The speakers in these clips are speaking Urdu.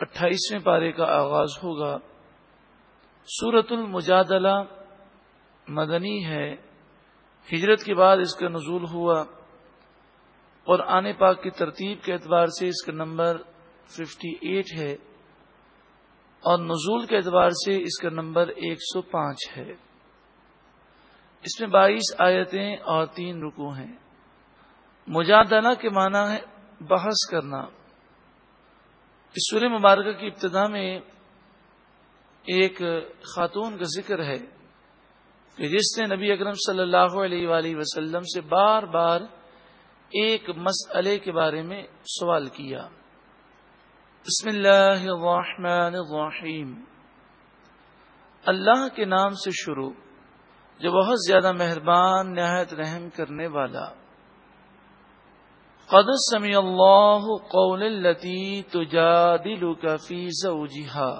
اٹھائیسویں پارے کا آغاز ہوگا۔ سورت المجادلہ مدنی ہے۔ ہجرت کے بعد اس کا نزول ہوا۔ اور آنے پاک کی ترتیب کے اعتبار سے اس کا نمبر ففٹی ایٹ ہے۔ اور نزول کے اعتبار سے اس کا نمبر ایک سو پانچ ہے۔ اس میں بائیس آیتیں اور تین رکو ہیں۔ مجادلہ کے معنی ہے بحث کرنا۔ اس سور مبارکہ کی ابتدا میں ایک خاتون کا ذکر ہے کہ جس نے نبی اکرم صلی اللہ علیہ وآلہ وسلم سے بار بار ایک مسئلے کے بارے میں سوال کیا۔ بسم اللہ الرحمن الرحیم۔ اللہ کے نام سے شروع جو بہت زیادہ مہربان، نہایت رحم کرنے والا قد سمی اللہ قول التی تجادلک فی زوجها.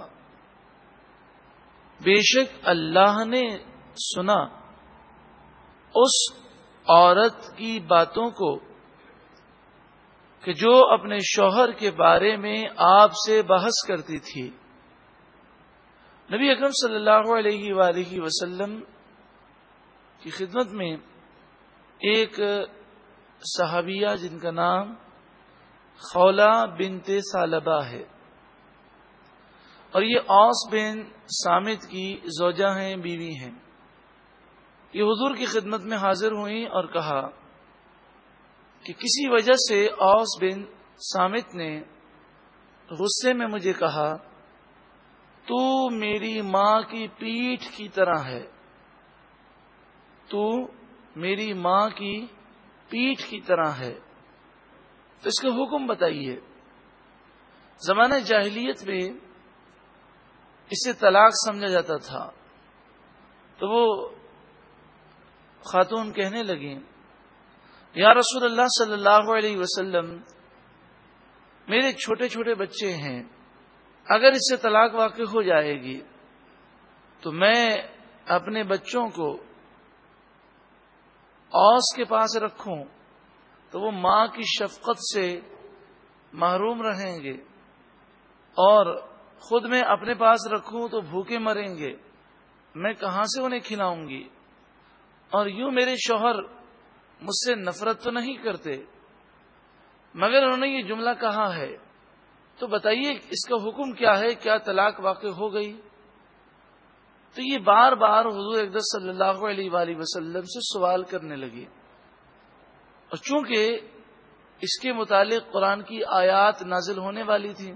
بے شک اللہ نے سنا اس عورت کی باتوں کو کہ جو اپنے شوہر کے بارے میں آپ سے بحث کرتی تھی۔ نبی اکرم صلی اللہ علیہ وآلہ وسلم کی خدمت میں ایک صحابیہ جن کا نام خولا بنت سالبہ ہے۔ اور یہ اوس بن سامد کی زوجہ ہیں، بیوی ہیں۔ یہ حضور کی خدمت میں حاضر ہوئیں اور کہا کہ کسی وجہ سے اوس بن سامت نے غصے میں مجھے کہا، تو میری ماں کی پیٹھ کی طرح ہے۔ تو میری ماں کی پیٹھ کی طرح ہے۔ تو اس کا حکم بتائیے۔ زمانہ جاہلیت میں اسے طلاق سمجھا جاتا تھا۔ تو وہ خاتون کہنے لگی یا رسول اللہ صلی اللہ علیہ وسلم، میرے چھوٹے چھوٹے بچے ہیں، اگر اس سے طلاق واقع ہو جائے گی تو میں اپنے بچوں کو اوس کے پاس رکھوں تو وہ ماں کی شفقت سے محروم رہیں گے اور خود میں اپنے پاس رکھوں تو بھوکے مریں گے میں کہاں سے انہیں کھلاؤں گی؟ اور یوں میرے شوہر مجھ سے نفرت تو نہیں کرتے، مگر انہوں نے یہ جملہ کہا ہے۔ تو بتائیے اس کا حکم کیا ہے؟ کیا طلاق واقع ہو گئی؟ تو یہ بار بار حضور اقدس صلی اللہ علیہ وآلہ وسلم سے سوال کرنے لگے۔ اور چونکہ اس کے متعلق قرآن کی آیات نازل ہونے والی تھی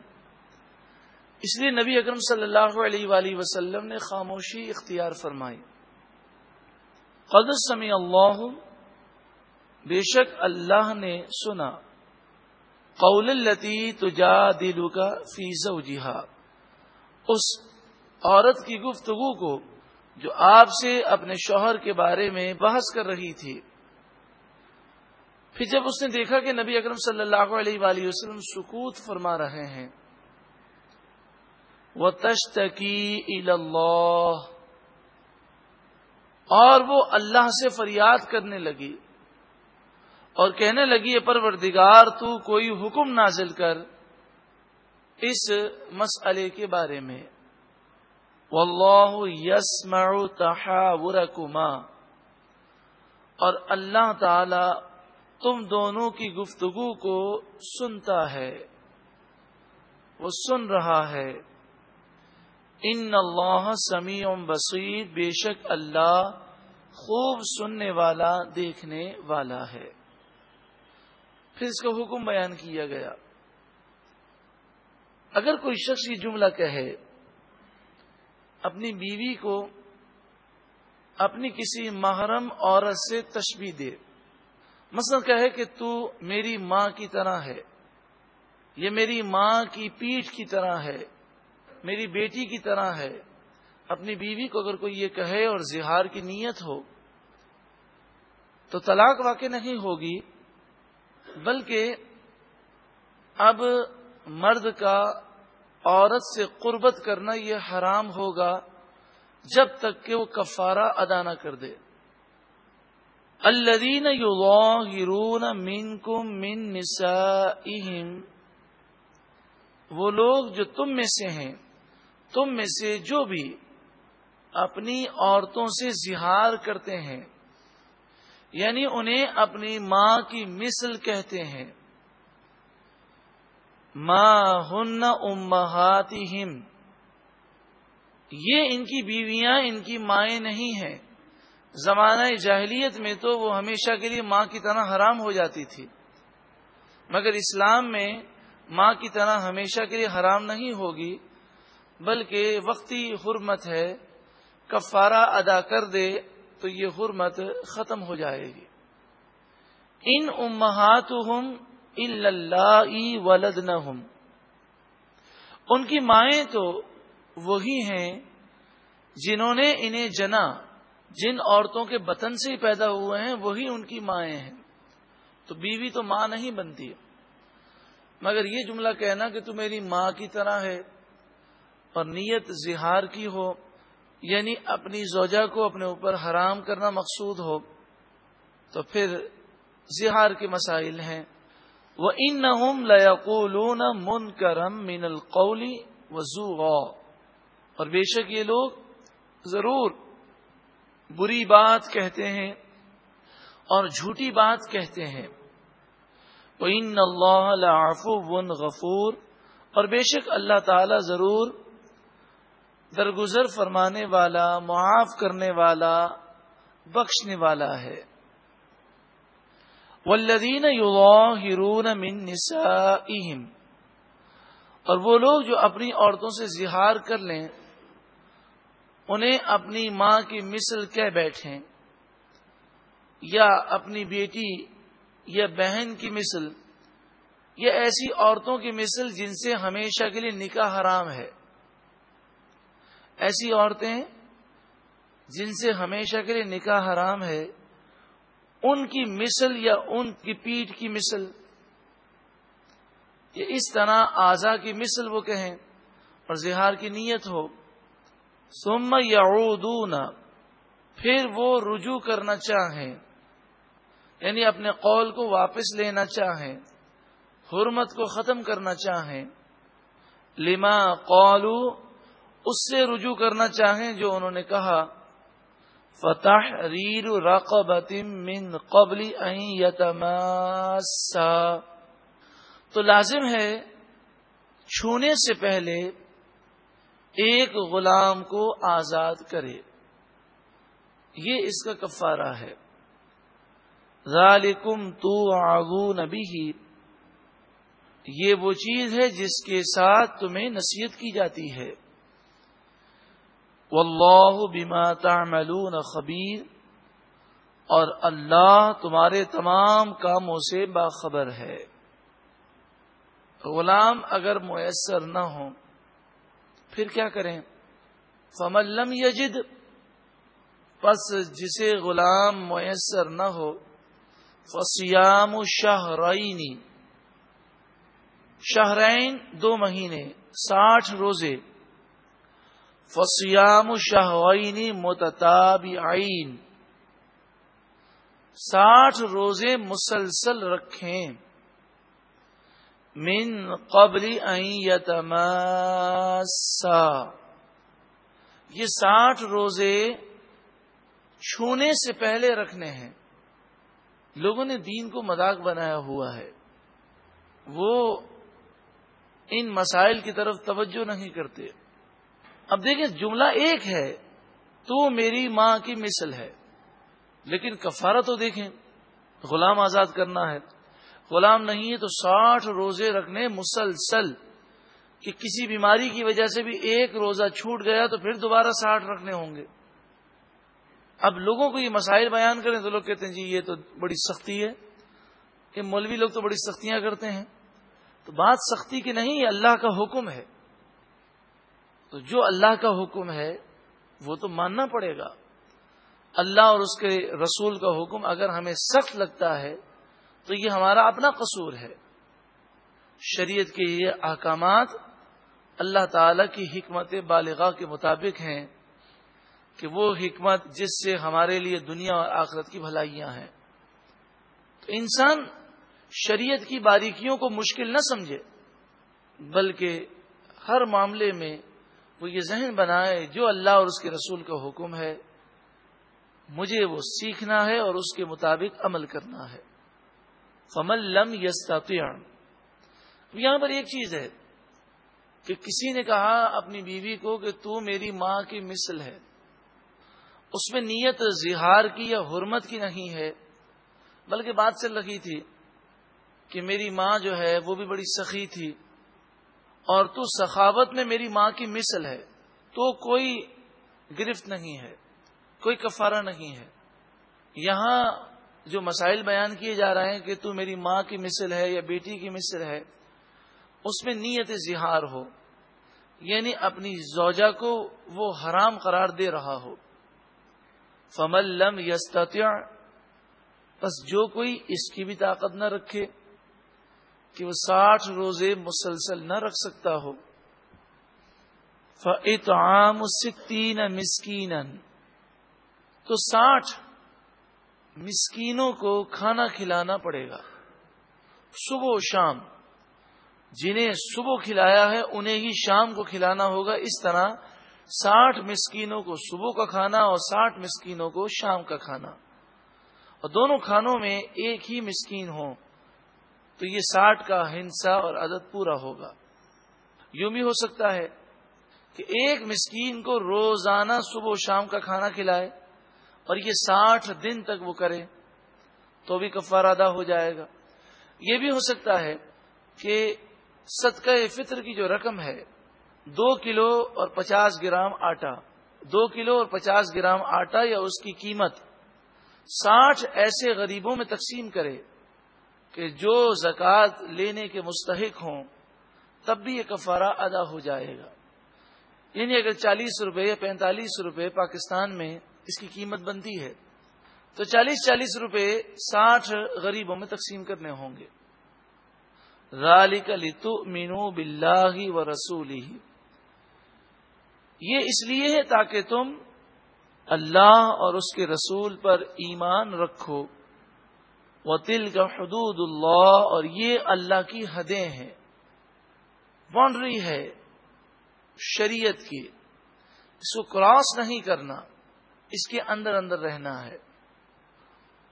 اس لیے نبی اکرم صلی اللہ علیہ وآلہ وسلم نے خاموشی اختیار فرمائی۔ قد سمی اللہ، بے شک اللہ نے سنا۔ قول التی تجا دلو کا فیض اس عورت کی گفتگو کو جو آپ سے اپنے شوہر کے بارے میں بحث کر رہی تھی۔ پھر جب اس نے دیکھا کہ نبی اکرم صلی اللہ علیہ وآلہ وسلم سکوت فرما رہے ہیں۔ وہ تشتکی اللہ اور وہ اللہ سے فریاد کرنے لگی اور کہنے لگی پروردگار، تو کوئی حکم نازل کر اس مسئلے کے بارے میں۔ واللہ یسمع تحاورکما اور اللہ تعالی تم دونوں کی گفتگو کو سنتا ہے، وہ سن رہا ہے۔ ان اللہ سمیع بصیر، بے شک اللہ خوب سننے والا، دیکھنے والا ہے۔ پھر اس کا حکم بیان کیا گیا۔ اگر کوئی شخص یہ جملہ کہے اپنی بیوی کو اپنی کسی محرم عورت سے تشبیح دے۔ مثلا کہے کہ تو میری ماں کی طرح ہے، یہ میری ماں کی پیٹھ کی طرح ہے، میری بیٹی کی طرح ہے۔ اپنی بیوی کو اگر کوئی یہ کہے اور زہار کی نیت ہو، تو طلاق واقع نہیں ہوگی، بلکہ اب مرد کا عورت سے قربت کرنا یہ حرام ہوگا جب تک کہ وہ کفارہ ادا نہ کر دے۔ الدین یو من کم من نسا وہ لوگ جو تم میں سے ہیں، تم میں سے جو بھی اپنی عورتوں سے زہار کرتے ہیں یعنی انہیں اپنی ماں کی مثل کہتے ہیں۔ ماں ہن امہاتی یہ ان کی بیویاں، ان کی مائیں نہیں ہیں۔ زمانہ جاہلیت میں تو وہ ہمیشہ کے لیے ماں کی طرح حرام ہو جاتی تھی۔ مگر اسلام میں ماں کی طرح ہمیشہ کے لیے حرام نہیں ہوگی، بلکہ وقتی حرمت ہے۔ کفارہ ادا کر دے تو یہ حرمت ختم ہو جائے گی۔ ان امہاتہم اللہ ولد نہ ان کی مائیں تو وہی ہیں جنہوں نے انہیں جنا، جن عورتوں کے بطن سے ہی پیدا ہوئے ہیں، وہی ان کی مائیں ہیں۔ تو بیوی تو ماں نہیں بنتی۔ مگر یہ جملہ کہنا کہ تو میری ماں کی طرح ہے، اور نیت زہار کی ہو یعنی اپنی زوجہ کو اپنے اوپر حرام کرنا مقصود ہو، تو پھر زہار کے مسائل ہیں۔ وہ ان نہ من کرم من القولی وزو اور بے شک یہ لوگ ضرور بری بات کہتے ہیں اور جھوٹی بات کہتے ہیں۔ وہ ان اللہ ون غفور اور بے شک اللہ تعالی ضرور درگزر فرمانے والا، معاف کرنے والا، بخشنے والا ہے۔ والذین یظاہرون من نسائہم۔ اور وہ لوگ جو اپنی عورتوں سے زہار کر لیں، انہیں اپنی ماں کی مثل کہہ بیٹھیں۔ یا اپنی بیٹی یا بہن کی مثل، یا ایسی عورتوں کی مثل جن سے ہمیشہ کے لیے نکاح حرام ہے۔ ایسی عورتیں جن سے ہمیشہ کے لیے نکاح حرام ہے ان کی مثل یا ان کی پیٹ کی مثل یا اس طرح آزا کی مثل وہ کہیں اور زہار کی نیت ہو۔ سم یا پھر وہ رجوع کرنا چاہیں یعنی اپنے قول کو واپس لینا چاہیں، حرمت کو ختم کرنا چاہیں۔ لما قولو اس سے رجوع کرنا چاہیں جو انہوں نے کہا۔ فتح ریر رقبت من قبل یتماسا تو لازم ہے چھونے سے پہلے ایک غلام کو آزاد کرے۔ یہ اس کا کفارہ ہے۔ ذالکم تو آگو نبی یہ وہ چیز ہے جس کے ساتھ تمہیں نصیحت کی جاتی ہے۔ واللہ بما تعملون خبیر اور اللہ تمہارے تمام کاموں سے باخبر ہے۔ غلام اگر میسر نہ ہو پھر کیا کریں؟ فملم یجد، پس جسے غلام میسر نہ ہو فسیام شہرینی شہرین دو مہینے، ساٹھ روزے فسیام شہرینی متتاب ساٹھ روزے مسلسل رکھیں۔ من قبل یتماسا یہ ساٹھ روزے چھونے سے پہلے رکھنے ہیں۔ لوگوں نے دین کو مذاق بنایا ہوا ہے۔ وہ ان مسائل کی طرف توجہ نہیں کرتے۔ اب دیکھیں، جملہ ایک ہے، تو میری ماں کی مثل ہے۔ لیکن کفارہ تو دیکھیں، غلام آزاد کرنا ہے۔ غلام نہیں ہے تو ساٹھ روزے رکھنے مسلسل۔ کہ کسی بیماری کی وجہ سے بھی ایک روزہ چھوٹ گیا تو پھر دوبارہ ساٹھ رکھنے ہوں گے۔ اب لوگوں کو یہ مسائل بیان کریں تو لوگ کہتے ہیں جی یہ تو بڑی سختی ہے۔ کہ مولوی لوگ تو بڑی سختیاں کرتے ہیں۔ تو بات سختی کی نہیں، یہ اللہ کا حکم ہے۔ تو جو اللہ کا حکم ہے، وہ تو ماننا پڑے گا۔ اللہ اور اس کے رسول کا حکم اگر ہمیں سخت لگتا ہے، تو یہ ہمارا اپنا قصور ہے۔ شریعت کے یہ احکامات اللہ تعالی کی حکمت بالغاہ کے مطابق ہیں کہ وہ حکمت جس سے ہمارے لیے دنیا اور آخرت کی بھلائیاں ہیں۔ تو انسان شریعت کی باریکیوں کو مشکل نہ سمجھے، بلکہ ہر معاملے میں وہ یہ ذہن بنائے، جو اللہ اور اس کے رسول کا حکم ہے، مجھے وہ سیکھنا ہے اور اس کے مطابق عمل کرنا ہے۔ فمل لم یستا یہاں پر ایک چیز ہے کہ کسی نے کہا اپنی بیوی کو کہ تو میری ماں کی مثل ہے۔ اس میں نیت زہار کی یا حرمت کی نہیں ہے، بلکہ بات چل رہی تھی کہ میری ماں جو ہے وہ بھی بڑی سخی تھی۔ اور تو سخاوت میں میری ماں کی مثل ہے، تو کوئی گرفت نہیں ہے، کوئی کفارہ نہیں ہے۔ یہاں جو مسائل بیان کیے جا رہے ہیں کہ تو میری ماں کی مثل ہے یا بیٹی کی مثل ہے، اس میں نیت زہار ہو یعنی اپنی زوجہ کو وہ حرام قرار دے رہا ہو۔ فمل لم یستیا بس جو کوئی اس کی بھی طاقت نہ رکھے۔ کہ وہ ساٹھ روزے مسلسل نہ رکھ سکتا ہو۔ فعام ستین مسکین تو ساٹھ مسکینوں کو کھانا کھلانا پڑے گا۔ صبح و شام۔ جنہیں صبح کھلایا ہے، انہیں ہی شام کو کھلانا ہوگا۔ اس طرح ساٹھ مسکینوں کو صبح کا کھانا اور ساٹھ مسکینوں کو شام کا کھانا۔ اور دونوں کھانوں میں ایک ہی مسکین ہو تو یہ ساٹھ کا ہنسا اور عدد پورا ہوگا۔ یوں بھی ہو سکتا ہے کہ ایک مسکین کو روزانہ صبح و شام کا کھانا کھلائے اور یہ ساٹھ دن تک وہ کرے تو بھی کفار ادا ہو جائے گا۔ یہ بھی ہو سکتا ہے کہ صدقہ فطر کی جو رقم ہے، دو کلو اور پچاس گرام آٹا، دو کلو اور پچاس گرام آٹا یا اس کی قیمت ساٹھ ایسے غریبوں میں تقسیم کرے کہ جو زکوٰۃ لینے کے مستحق ہوں، تب بھی یہ کفارہ ادا ہو جائے گا۔ یعنی اگر چالیس روپے یا پینتالیس روپے پاکستان میں اس کی قیمت بنتی ہے، تو چالیس چالیس روپے ساٹھ غریبوں میں تقسیم کرنے ہوں گے۔ ذالک لتؤمنوا باللہ و رسولی یہ اس لیے ہے تاکہ تم اللہ اور اس کے رسول پر ایمان رکھو۔ و کا حدود اللہ اور یہ اللہ کی حدیں ہیں۔ باؤنڈری ہے شریعت کی۔ اس کو کراس نہیں کرنا، اس کے اندر اندر رہنا ہے۔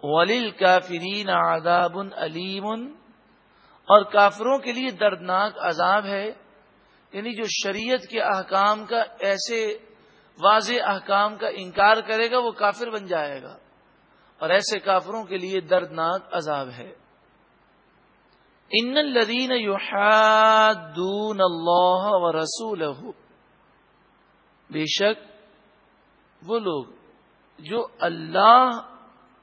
ولیل کافرین آداب علیم اور کافروں کے لیے دردناک عذاب ہے یعنی جو شریعت کے احکام کا، ایسے واضح احکام کا انکار کرے گا، وہ کافر بن جائے گا۔ اور ایسے کافروں کے لیے دردناک عذاب ہے۔ ان الدین یحادون اللہ و رسول بے شک وہ لوگ جو اللہ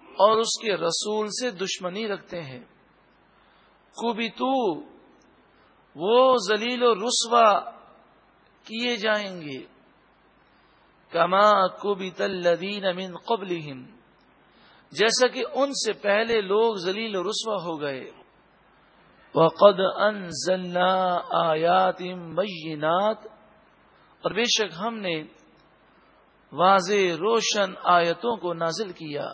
اور اس کے رسول سے دشمنی رکھتے ہیں۔ تو وہ زلیل و رسوا کیے جائیں گے۔ کما کبی تلدین امین قبل جیسا کہ ان سے پہلے لوگ زلیل و رسوا ہو گئے۔ وقد انزلنا آیات بینات۔ اور بے شک ہم نے واضح روشن آیتوں کو نازل کیا۔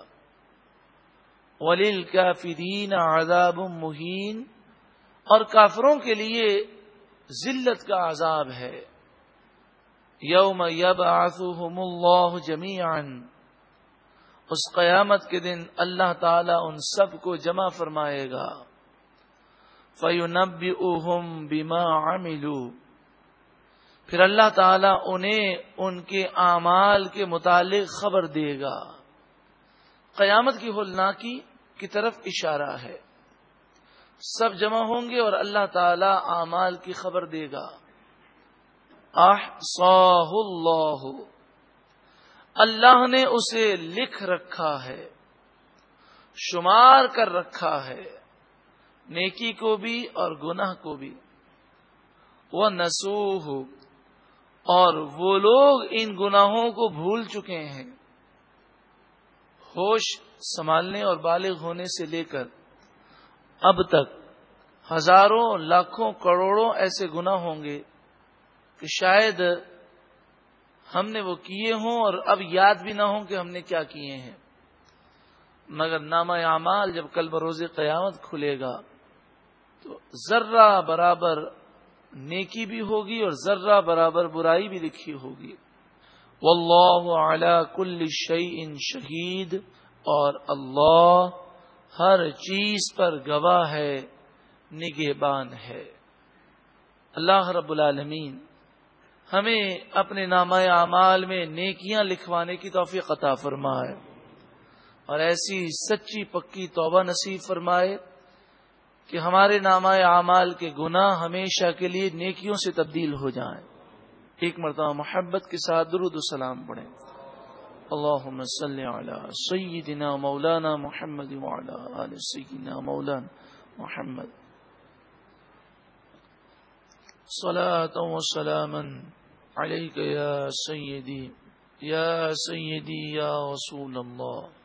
ولیل کافرین عذاب مہین اور کافروں کے لیے ذلت کا عذاب ہے۔ یوم یب اللہ جمیان اس قیامت کے دن اللہ تعالی ان سب کو جمع فرمائے گا۔ فیونب اہم بیما عملو پھر اللہ تعالیٰ انہیں ان کے اعمال کے متعلق خبر دے گا۔ قیامت کی ہولناکی کی طرف اشارہ ہے۔ سب جمع ہوں گے اور اللہ تعالی اعمال کی خبر دے گا۔ اللہ۔ اللہ نے اسے لکھ رکھا ہے، شمار کر رکھا ہے، نیکی کو بھی اور گناہ کو بھی۔ وہ نسوح اور وہ لوگ ان گناہوں کو بھول چکے ہیں۔ ہوش سنبھالنے اور بالغ ہونے سے لے کر اب تک ہزاروں، لاکھوں، کروڑوں ایسے گنا ہوں گے کہ شاید ہم نے وہ کیے ہوں اور اب یاد بھی نہ ہوں کہ ہم نے کیا کیے ہیں۔ مگر نامہ اعمال جب کل بروز قیامت کھلے گا، تو ذرہ برابر نیکی بھی ہوگی اور ذرہ برابر برائی بھی لکھی ہوگی۔ واللہ علی کل شیء شہید، اور اللہ ہر چیز پر گواہ ہے، نگہبان ہے۔ اللہ رب العالمین ہمیں اپنے نامہ اعمال میں نیکیاں لکھوانے کی توفیق عطا فرمائے اور ایسی سچی پکی توبہ نصیب فرمائے کہ ہمارے نامہ اعمال کے گناہ ہمیشہ کے لیے نیکیوں سے تبدیل ہو جائیں۔ ایک مرتبہ محبت کے ساتھ درود السلام پڑھیں۔ اللهم صل على سيدنا مولانا محمد وعلى آل سيدنا مولانا محمد۔ صلاة وسلاما علیک یا سیدی یا سیدی یا رسول اللہ.